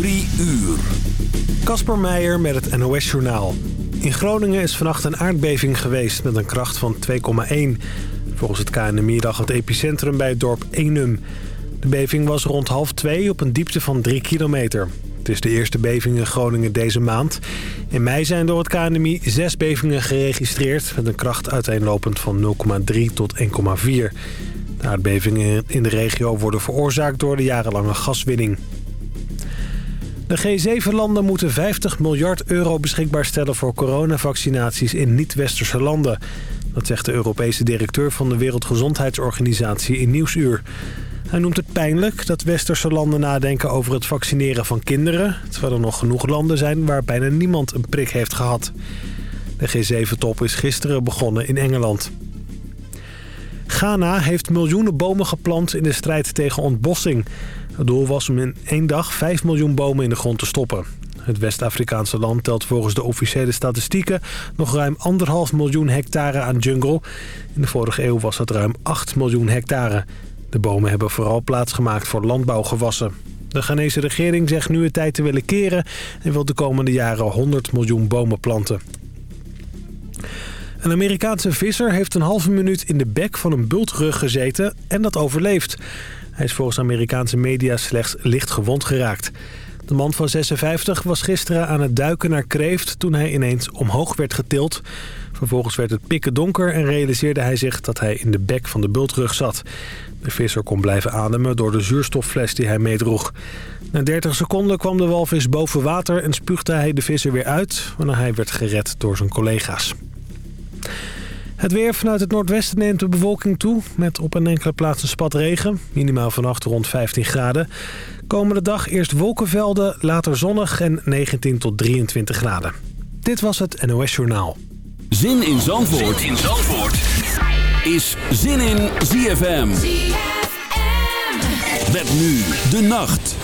Drie uur. Kasper Meijer met het NOS-journaal. In Groningen is vannacht een aardbeving geweest met een kracht van 2,1. Volgens het KNMI lag het epicentrum bij het dorp Eenum. De beving was rond half twee op een diepte van 3 kilometer. Het is de eerste beving in Groningen deze maand. In mei zijn door het KNMI zes bevingen geregistreerd... met een kracht uiteenlopend van 0,3 tot 1,4. De aardbevingen in de regio worden veroorzaakt door de jarenlange gaswinning. De G7-landen moeten 50 miljard euro beschikbaar stellen voor coronavaccinaties in niet-westerse landen. Dat zegt de Europese directeur van de Wereldgezondheidsorganisatie in Nieuwsuur. Hij noemt het pijnlijk dat westerse landen nadenken over het vaccineren van kinderen... terwijl er nog genoeg landen zijn waar bijna niemand een prik heeft gehad. De G7-top is gisteren begonnen in Engeland. Ghana heeft miljoenen bomen geplant in de strijd tegen ontbossing. Het doel was om in één dag 5 miljoen bomen in de grond te stoppen. Het West-Afrikaanse land telt volgens de officiële statistieken... nog ruim 1,5 miljoen hectare aan jungle. In de vorige eeuw was dat ruim 8 miljoen hectare. De bomen hebben vooral plaatsgemaakt voor landbouwgewassen. De Ghanese regering zegt nu het tijd te willen keren... en wil de komende jaren 100 miljoen bomen planten. Een Amerikaanse visser heeft een halve minuut in de bek van een bultrug gezeten en dat overleeft. Hij is volgens Amerikaanse media slechts licht gewond geraakt. De man van 56 was gisteren aan het duiken naar kreeft toen hij ineens omhoog werd getild. Vervolgens werd het pikken donker en realiseerde hij zich dat hij in de bek van de bultrug zat. De visser kon blijven ademen door de zuurstoffles die hij meedroeg. Na 30 seconden kwam de walvis boven water en spuugde hij de visser weer uit... waarna hij werd gered door zijn collega's. Het weer vanuit het noordwesten neemt de bewolking toe... met op een enkele plaats een spat regen. Minimaal vannacht rond 15 graden. Komende dag eerst wolkenvelden, later zonnig en 19 tot 23 graden. Dit was het NOS Journaal. Zin in Zandvoort, zin in Zandvoort. is Zin in ZFM. ZFM. Met nu de nacht.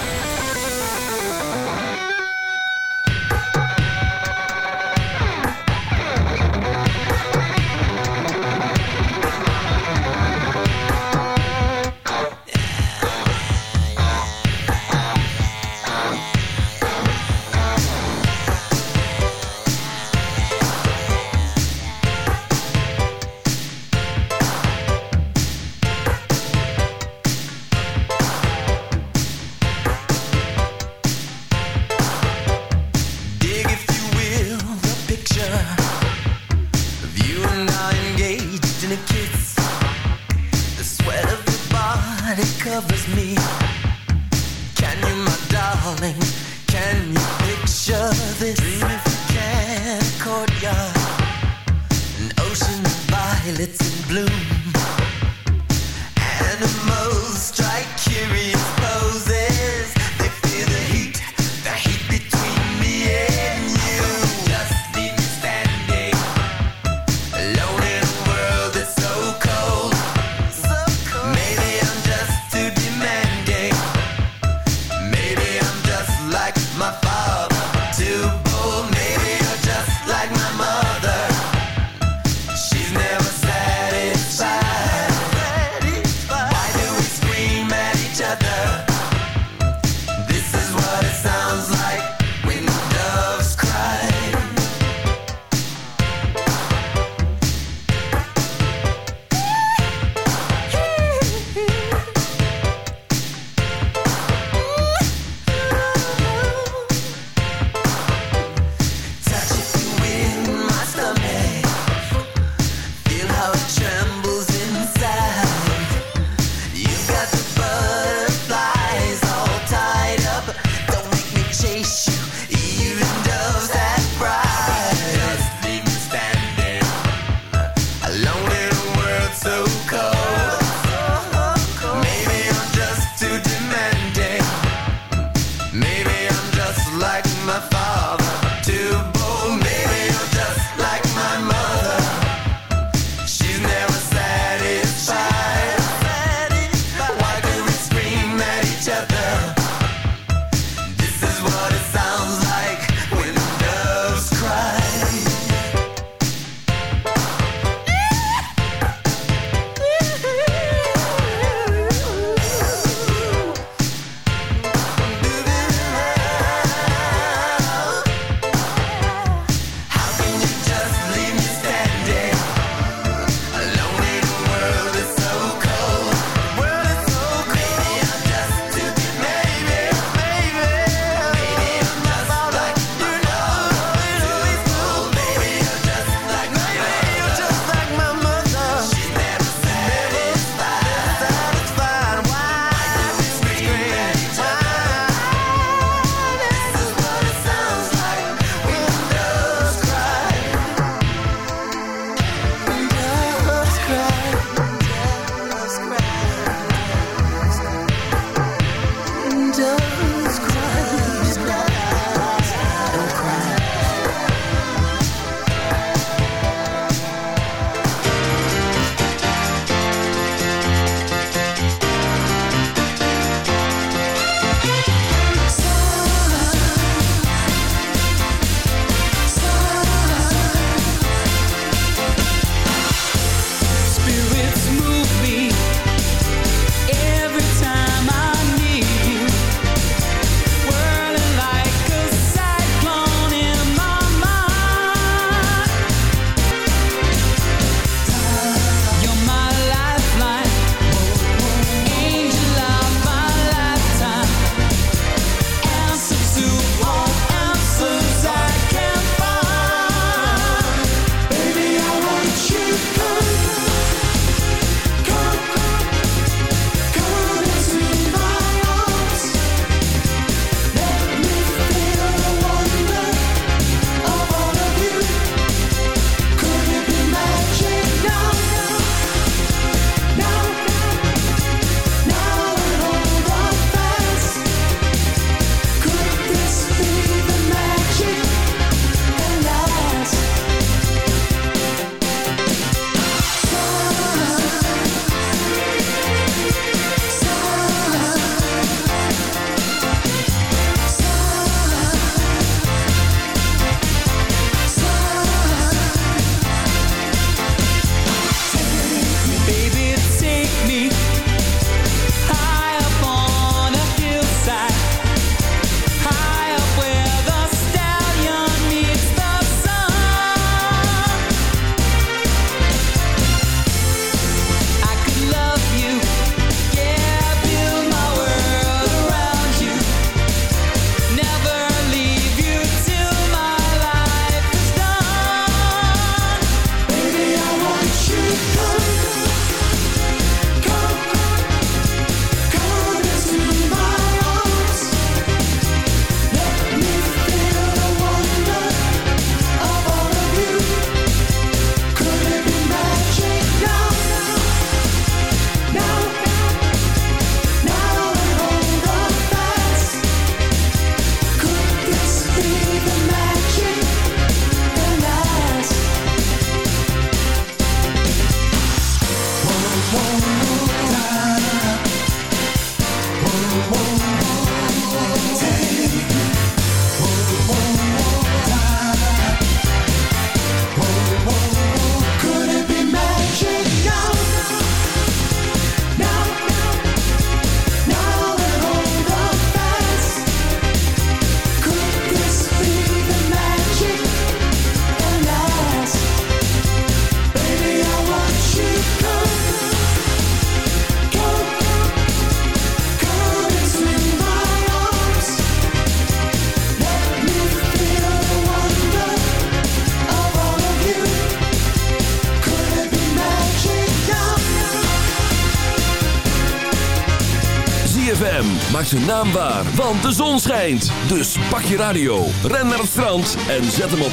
Zijn naam waar, want de zon schijnt. Dus pak je radio, ren naar het strand en zet hem op 106.9.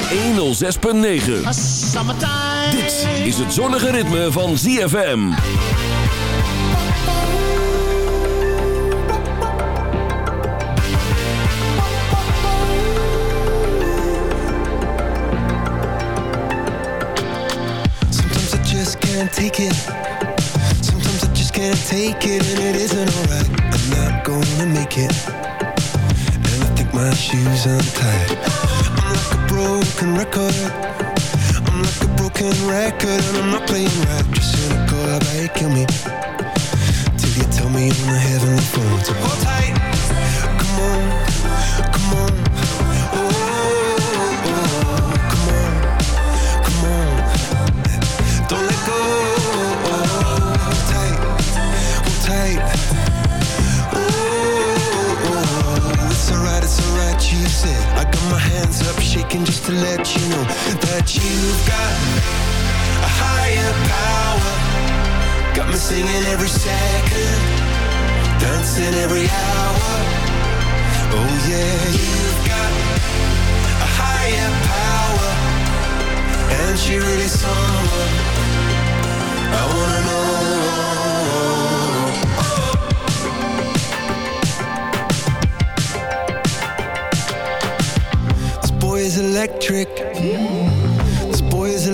Dit is het zonnige ritme van ZFM. Sometimes I just can't take it. Can't take it, and it isn't alright. I'm not gonna make it. And I think my shoes untied. I'm like a broken record. I'm like a broken record, and I'm not playing right. Just cynical, about you kill me? Till you tell me on the heavenly phone to hold tight. Come on, higher power. Got me singing every second, dancing every hour. Oh yeah, you've got a higher power, and she really someone I wanna know. This boy is electric. Boy is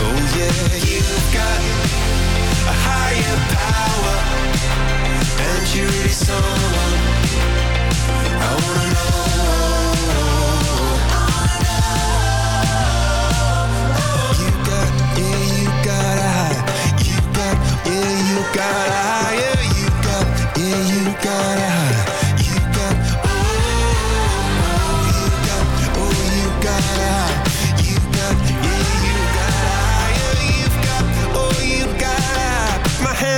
Oh yeah, you've got a higher power, and really someone I wanna know.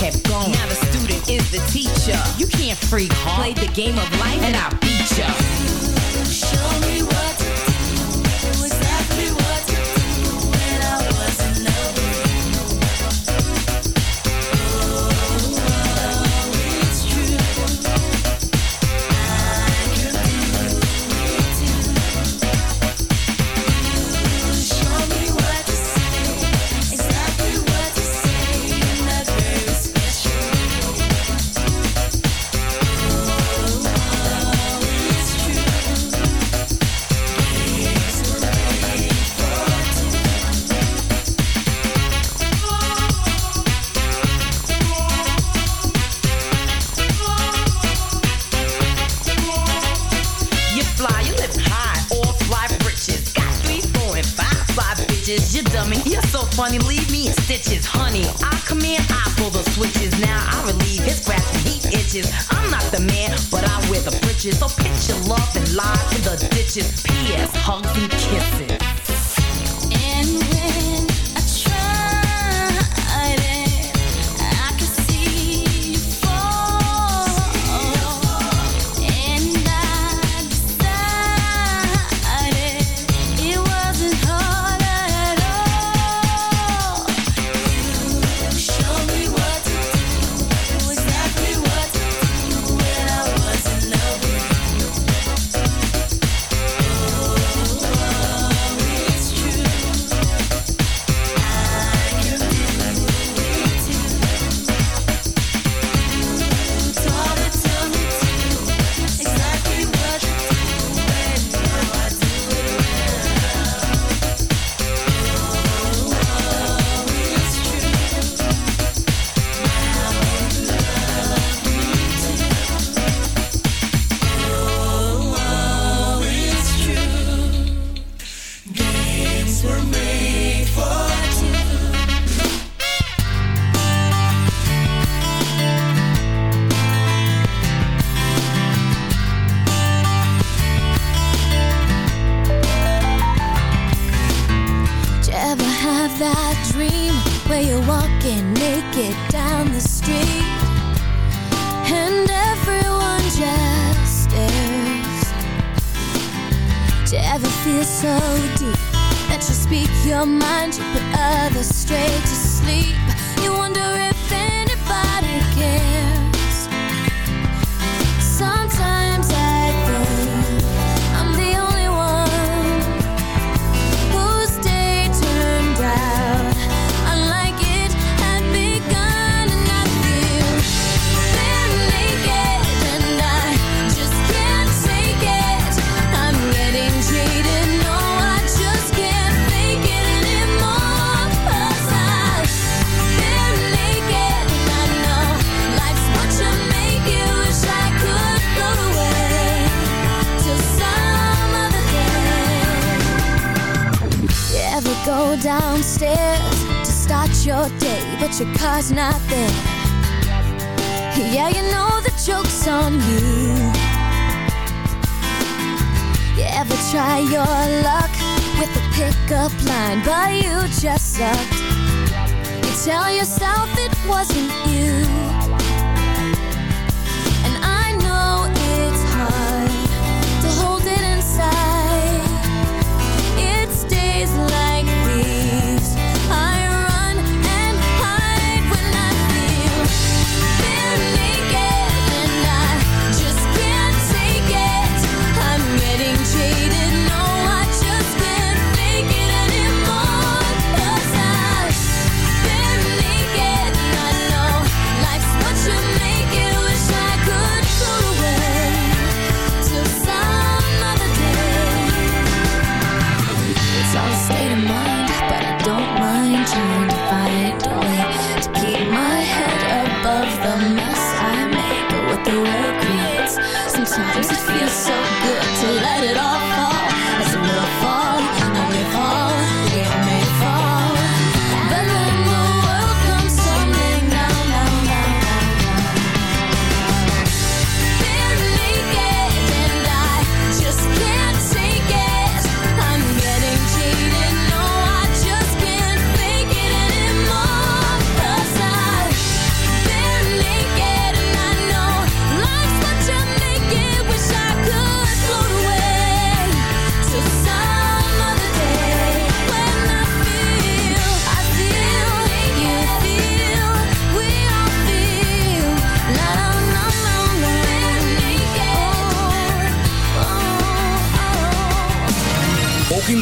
kept going. Now the student is the teacher. You can't freak, huh? Play the game of life and I'll beat ya. tell yourself it wasn't you.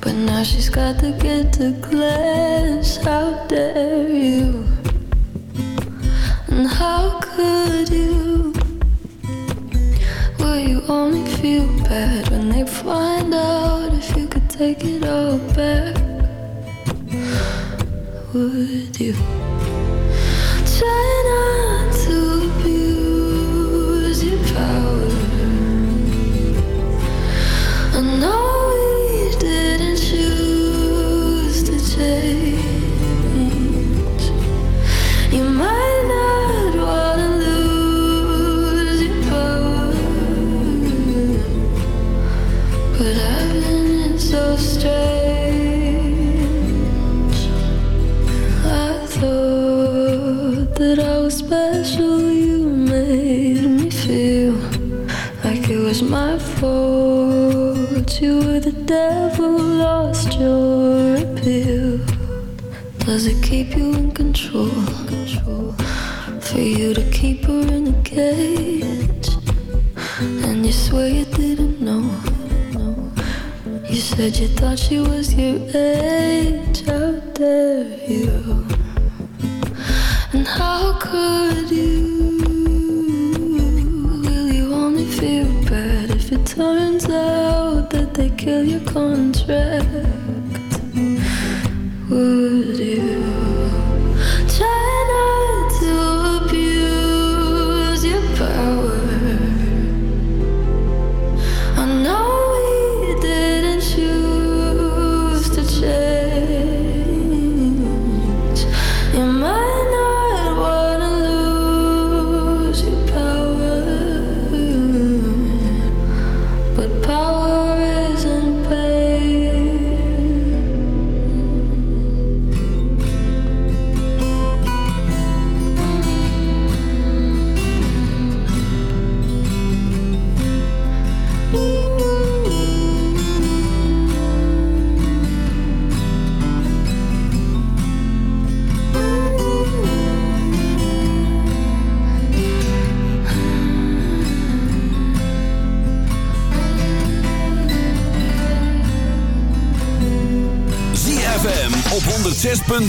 But now she's got to get to class. How dare you? And how could you? Will you only feel bad when they find out if you could take it all back? Would you? keep you in control. For you to keep her in a cage. And you swear you didn't know. You said you thought she was your age. How dare you? And how could you? Will you only feel bad if it turns out that they kill your contract?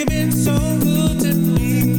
you've been so good to me.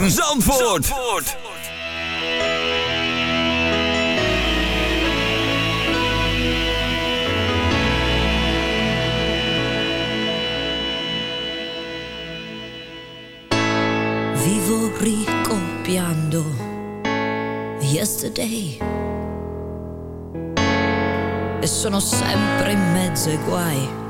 ZFM Zandvoort. Zandvoort. Vivo ricopiando Yesterday E sono sempre in mezzo ai guai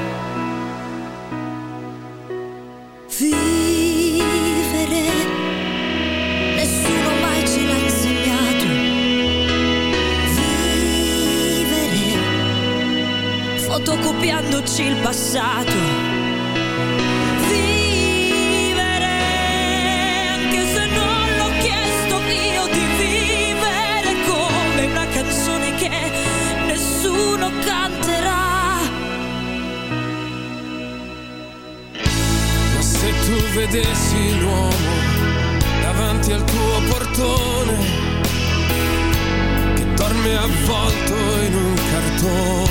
lasci il passato. nessuno canterà. Se tu vedessi l'uomo davanti al tuo portone, che dorme avvolto in un cartone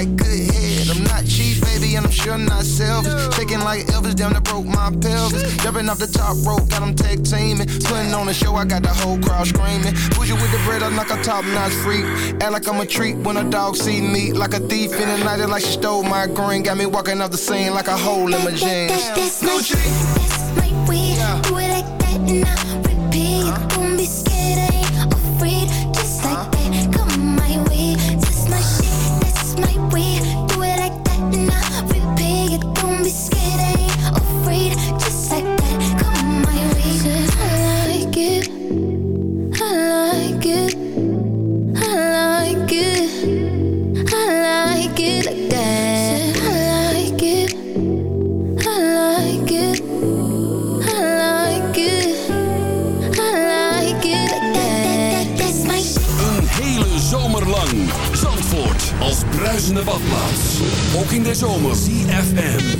like good head. I'm not cheap, baby, and I'm sure not selfish. Shaking like Elvis, down to broke my pelvis. Jumping off the top rope, got them tag teaming. Putting on the show, I got the whole crowd screaming. Bougie with the bread, I'm like a top notch freak. Act like I'm a treat when a dog see me. Like a thief in the night, like she stole my green. Got me walking off the scene like a hole in my jeans. That, that, that, that's, my, that's my weed. Yeah. Do it like that and I zomer. CFM.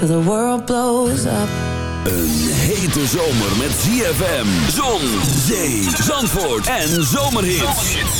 till the world blows up. Een hete zomer met ZFM, zon, zee, zandvoort en zomerhits.